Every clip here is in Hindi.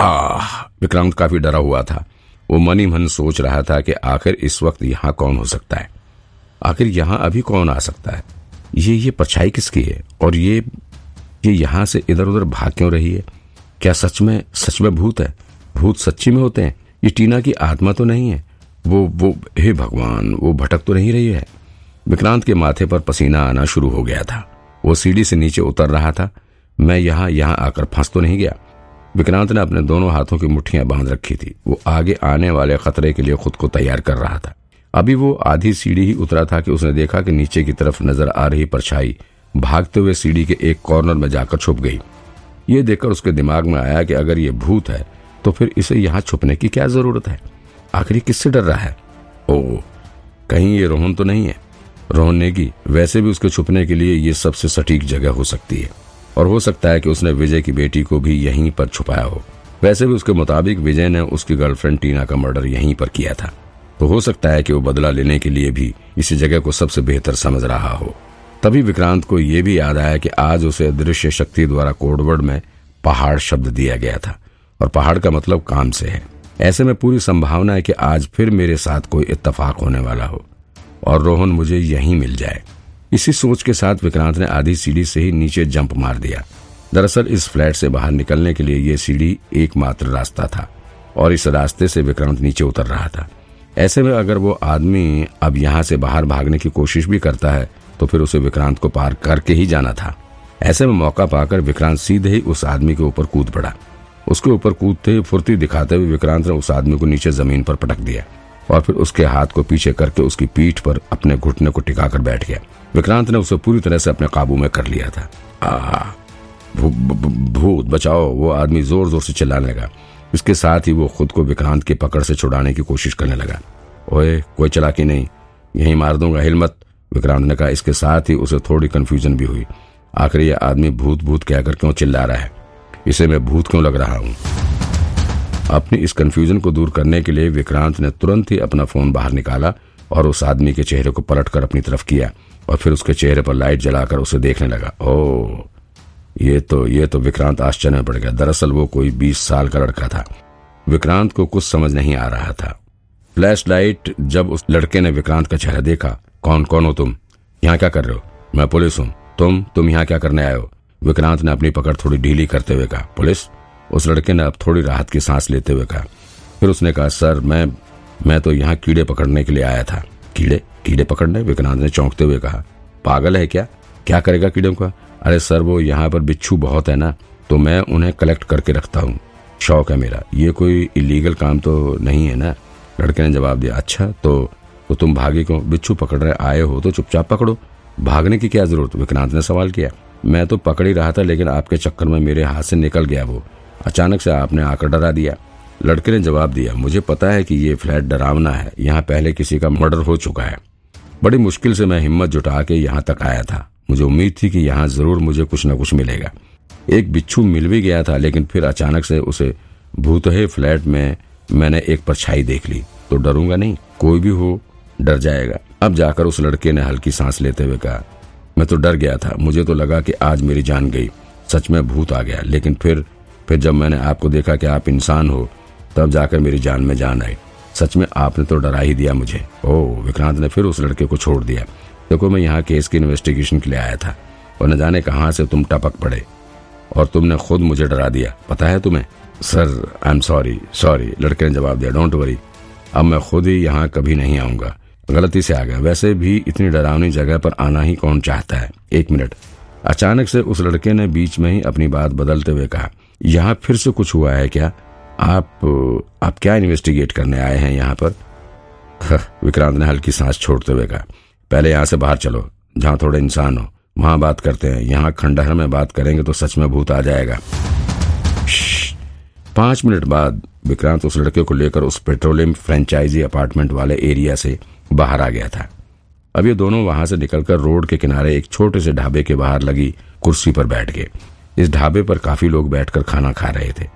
आह, विक्रांत काफ़ी डरा हुआ था। वो मन ही मन सोच रहा था कि आखिर इस वक्त यहाँ कौन हो सकता है? आखिर यहाँ अभी कौन आ सकता है? ये ये परछाई किसकी है? और ये ये यहाँ से इधर उधर भाग क्यों रही है? क्या सच में सच में भूत है? भूत सच्ची में होते हैं? ये टीना की आत्मा तो नहीं है। वो वो, हे भगवान, वो भटक तो नहीं रही है। विक्रांत के माथे पर पसीना आना शुरू हो गया था। वो सीढ़ी से नीचे उतर रहा था। मैं यहाँ यहाँ आकर फंस तो नहीं गया। विक्रांत ने अपने दोनों हाथों की मुट्ठियाँ बाँध रखी थी। वो आगे आने वाले खतरे के लिए खुद को तैयार कर रहा था। अभी वो आधी सीढ़ी ही उतरा था कि उसने देखा कि नीचे की तरफ़ नज़र आ रही परछाई भागते हुए सीढ़ी के एक कॉर्नर में जाकर छुप गई। ये देखकर उसके दिमाग में आया कि अगर ये भूत है तो फिर इसे यहाँ छुपने की क्या ज़रूरत है? आखिर किससे डर रहा है? ओ कहीं ये रोहन तो नहीं है। रोहन नेगी, वैसे भी उसके छुपने के लिए ये सबसे सटीक जगह हो सकती है। और हो सकता है कि उसने विजय की बेटी को भी यहीं पर छुपाया हो। वैसे भी उसके मुताबिक विजय ने उसकी गर्लफ्रेंड टीना का मर्डर यहीं पर किया था। तो हो सकता है कि वो बदला लेने के लिए भी इसी जगह को सबसे बेहतर समझ रहा हो। तभी विक्रांत को यह भी याद आया कि आज उसे दृश्य शक्ति द्वारा कोडवर्ड में पहाड़ शब्द दिया गया था। और पहाड़ का मतलब काम से है। ऐसे में पूरी संभावना है कि आज फिर मेरे साथ कोई इत्तेफाक होने वाला हो। और रोहन मुझे यहीं मिल जाए। इसी सोच के साथ विक्रांत ने आधी सीढ़ी से ही नीचे जंप मार दिया। दरअसल इस फ्लैट से बाहर निकलने के लिए यह सीढ़ी एकमात्र रास्ता था और इस रास्ते से विक्रांत नीचे उतर रहा था। ऐसे में अगर वो आदमी अब यहाँ से बाहर भागने की कोशिश भी करता है तो फिर उसे विक्रांत को पार करके ही जाना था। ऐसे में मौका पाकर विक्रांत सीधे ही उस आदमी के ऊपर कूद पड़ा। उसके ऊपर कूदते ही फुर्ती दिखाते हुए विक्रांत ने उस आदमी को नीचे ज़मीन पर पटक दिया और फिर उसके हाथ को पीछे करके उसकी पीठ पर अपने घुटने को टिकाकर बैठ गया। विक्रांत ने उसे पूरी तरह से अपने काबू में कर लिया था। आ भूत, बचाओ, वो आदमी ज़ोर ज़ोर से चिल्लाने लगा। इसके साथ ही वो खुद को विक्रांत की पकड़ से छुड़ाने की कोशिश करने लगा। ओए, कोई चलाकी नहीं, यही मार दूँगा, हिलमत। विक्रांत ने कहा, इसके साथ ही उसे थोड़ी कंफ्यूजन भी हुई। आखिर ये आदमी भूत भूत कहकर क्यों चिल्ला रहा है? इसे मैं भूत क्यों लग रहा हूँ? अपनी इस कंफ्यूजन को दूर करने के लिए विक्रांत ने तुरंत ही अपना फ़ोन बाहर निकाला और उस आदमी के चेहरे को पलटकर अपनी तरफ़ किया और फिर उसके चेहरे पर लाइट जलाकर उसे देखने लगा। ओ ये तो ये तो विक्रांत आश्चर्य में पड़ गया। दरअसल वो कोई बीस साल का लड़का था। विक्रांत को कुछ समझ नहीं आ रहा था। फ्लैश लाइट जब उस लड़के ने विक्रांत का चेहरा देखा, कौन कौन हो तुम? यहाँ क्या कर रहे हो? मैं पुलिस हूँ। तुम तुम यहाँ क्या करने आए हो? विक्रांत ने अपनी पकड़ थोड़ी ढीली करते हुए कहा, पुलिस? उस लड़के ने अब थोड़ी राहत की सांस लेते हुए कहा। फिर उसने कहा, सर, मैं मैं तो यहाँ कीड़े पकड़ने के लिए आया था। कीड़े? कीड़े पकड़ने? विक्रांत ने चौंकते हुए कहा। पागल है क्या? क्या करेगा कीड़ों का? अरे सर, वो यहाँ पर बिच्छू बहुत है ना तो मैं उन्हें कलेक्ट करके रखता हूँ। शौक है मेरा। ये कोई इलीगल काम तो नहीं है ना? लड़के ने जवाब दिया। अच्छा तो तो तुम भागे क्यों बिच्छू पकड़ रहे आए हो तो चुपचाप पकड़ो। भागने की क्या ज़रूरत? विक्रांत ने सवाल किया। मैं तो पकड़ ही रहा था, लेकिन आपके चक्कर में मेरे हाथ से निकल गया वो। अचानक से आपने आकर डरा दिया। लड़के ने जवाब दिया, मुझे पता है कि ये फ्लैट डरावना है। यहाँ पहले किसी का मर्डर हो चुका है। बड़ी मुश्किल से मैं हिम्मत जुटा के यहाँ तक आया था। मुझे उम्मीद थी कि यहाँ ज़रूर मुझे कुछ न कुछ मिलेगा। एक बिच्छू मिल भी गया था, लेकिन फिर अचानक से उसे भूतहे फ्लैट में मैंने एक परछाई देख ली। तो डरूँगा नहीं, कोई भी हो, डर जाएगा। अब जाकर उस लड़के ने हल्की सांस लेते हुए कहा, मैं तो डर गया था। मुझे तो लगा कि आज मेरी जान गई। सच में भूत आ गया। लेकिन फिर फिर जब मैंने आपको देखा कि आप इंसान हो तब जाकर मेरी जान में जान आई। सच में आपने तो डरा ही दिया मुझे। ओ, विक्रांत ने फिर उस लड़के को छोड़ दिया। देखो, मैं यहाँ केस की इन्वेस्टिगेशन के लिए आया था, और न जाने कहाँ से तुम टपक पड़े, और तुमने खुद मुझे डरा दिया। पता है तुम्हें? Sir I am sorry sorry लड़के ने जवाब दिया। डोंट वरी अब मैं खुद ही यहाँ कभी नहीं आऊँगा। गलती से आ गया। वैसे भी इतनी डरावनी जगह पर आना ही कौन चाहता है? एक मिनट। अचानक से उस लड़के ने बीच में ही अपनी बात बदलते हुए कहा, यहाँ फिर से कुछ हुआ है क्या? आप आप क्या इन्वेस्टिगेट करने आए हैं यहाँ पर? विक्रांत ने हल्की सांस छोड़ते हुए कहा, पहले यहाँ से बाहर चलो, जहाँ थोड़े इंसान हो, वहाँ बात करते हैं। यहाँ खंडहर में बात करेंगे तो सच में भूत आ जाएगा। पाँच मिनट बाद विक्रांत उस लड़के को लेकर उस पेट्रोलियम फ्रेंचाइजी अपार्टमेंट वाले एरिया से बाहर आ गया था। अब ये दोनों वहाँ से निकलकर रोड के किनारे एक छोटे से ढाबे के बाहर लगी कुर्सी पर बैठ गए। इस ढाबे पर काफ़ी लोग बैठकर खाना खा रहे थे।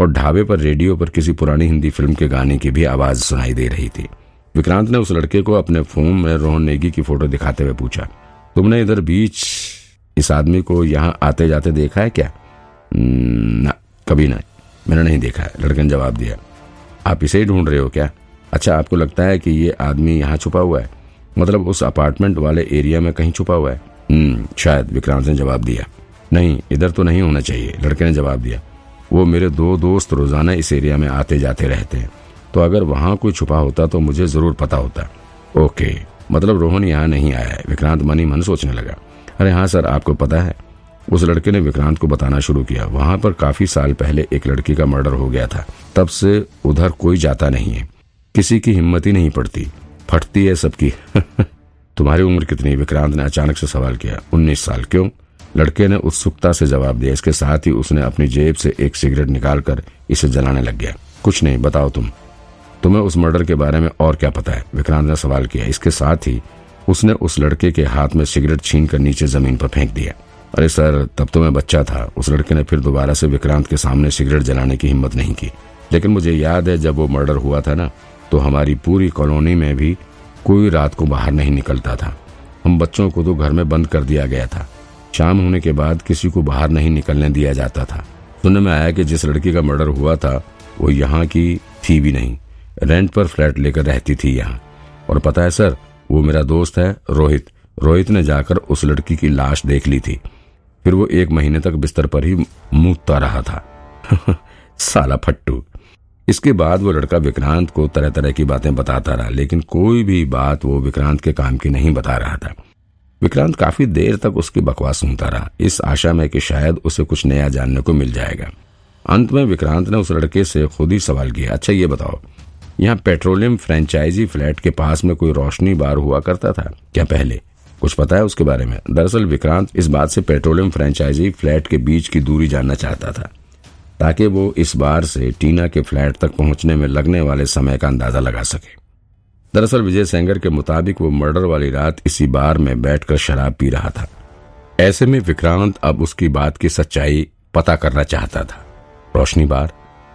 और ढाबे पर रेडियो पर किसी पुरानी हिंदी फ़िल्म के गाने की भी आवाज़ सुनाई दे रही थी। विक्रांत ने उस लड़के को अपने फ़ोन में रोहन नेगी की फ़ोटो दिखाते हुए पूछा, तुमने इधर बीच इस आदमी को यहाँ आते जाते देखा है क्या? ना, कभी नहीं, मैंने नहीं देखा है लड़के ने जवाब दिया। आप इसे ही ढूंढ रहे हो क्या? अच्छा आपको लगता है कि ये आदमी यहाँ छुपा हुआ है? मतलब उस अपार्टमेंट वाले एरिया में कहीं छुपा हुआ है? हम्म शायद, विक्रांत ने जवाब दिया। नहीं, इधर तो नहीं होना चाहिए, लड़के ने जवाब दिया। वो मेरे दो दोस्त रोज़ाना इस एरिया में आते जाते रहते हैं। तो अगर वहाँ कोई छुपा होता तो मुझे ज़रूर पता होता। ओके मतलब रोहन यहाँ नहीं आया है। विक्रांत मनी मन सोचने लगा। अरे हाँ सर, आपको पता है, उस लड़के ने विक्रांत को बताना शुरू किया। वहाँ पर काफ़ी साल पहले एक लड़की का मर्डर हो गया था। तब से उधर कोई जाता नहीं है। किसी की हिम्मत ही नहीं पड़ती। फटती है सबकी। तुम्हारी उम्र कितनी? विक्रांत ने अचानक से सवाल किया। उन्नीस साल। क्यों? लड़के ने उत्सुकता से जवाब दिया। इसके साथ ही उसने अपनी जेब से एक सिगरेट निकालकर इसे जलाने लग गया। कुछ नहीं, बताओ तुम। तुम्हें उस मर्डर के बारे में और क्या पता है? विक्रांत ने सवाल किया। इसके साथ ही उसने उस लड़के के हाथ में सिगरेट छीन कर नीचे ज़मीन पर फेंक दिया। अरे सर, तब तो मैं बच्चा था। उस लड़के ने फिर दोबारा से विक्रांत के सामने सिगरेट जलाने की हिम्मत नहीं की। लेकिन मुझे याद है, जब वो मर्डर हुआ था ना तो हमारी पूरी कॉलोनी में भी कोई रात को बाहर नहीं निकलता था। हम बच्चों को तो घर में बंद कर दिया गया था। शाम होने के बाद किसी को बाहर नहीं निकलने दिया जाता था। सुनने में आया कि जिस लड़की का मर्डर हुआ था, वो यहाँ की थी भी नहीं। रेंट पर फ्लैट लेकर रहती थी यहाँ। और पता है सर, वो मेरा दोस्त है, रोहित। रोहित ने जाकर उस लड़की की लाश देख ली थी। फिर वो एक महीने तक बिस्तर पर ही मूतता रहा था। साला फट्टू। इसके बाद वो लड़का विक्रांत को तरह तरह की बातें बताता रहा, लेकिन कोई भी बात वो विक्रांत के काम की नहीं बता रहा था। विक्रांत काफ़ी देर तक उसकी बकवास सुनता रहा। इस आशा में कि शायद उसे कुछ नया जानने को मिल जाएगा। अंत में विक्रांत ने उस लड़के से खुद ही सवाल किया अच्छा ये बताओ, यहाँ पेट्रोलियम फ्रेंचाइजी फ्लैट के पास में कोई रोशनी बार हुआ करता था क्या पहले? कुछ पता है उसके बारे में? दरअसल विक्रांत इस बात से पेट्रोलियम फ्रेंचाइजी फ्लैट के बीच की दूरी जानना चाहता था, ताकि वो इस बार से टीना के फ्लैट तक पहुँचने में लगने वाले समय का अंदाज़ा लगा सके। दरअसल विजय सेंगर के मुताबिक वो मर्डर वाली रात इसी बार में बैठकर शराब पी रहा था। ऐसे में विक्रांत अब उसकी बात की सच्चाई पता करना चाहता था। रोशनी बार,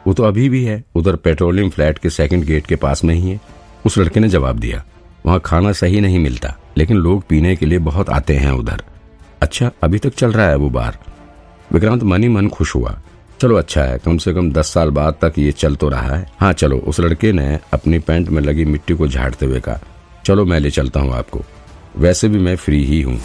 वो तो अभी भी है, उधर पेट्रोलियम फ्लैट के सेकंड गेट के पास में ही है। उस लड़के ने जवाब दिया, वहाँ खाना सही नहीं मिलता, लेकिन लोग पीने के लिए बहुत आते हैं उधर। अच्छा अभी तक चल रहा है वो बार। विक्रांत मनी मन खुश हुआ। चलो अच्छा है, कम से कम दस साल बाद तक ये चल तो रहा है। हाँ चलो, उस लड़के ने अपनी पैंट में लगी मिट्टी को झाड़ते हुए कहा, चलो, मैं ले चलता हूँ आपको। वैसे भी मैं फ्री ही हूँ।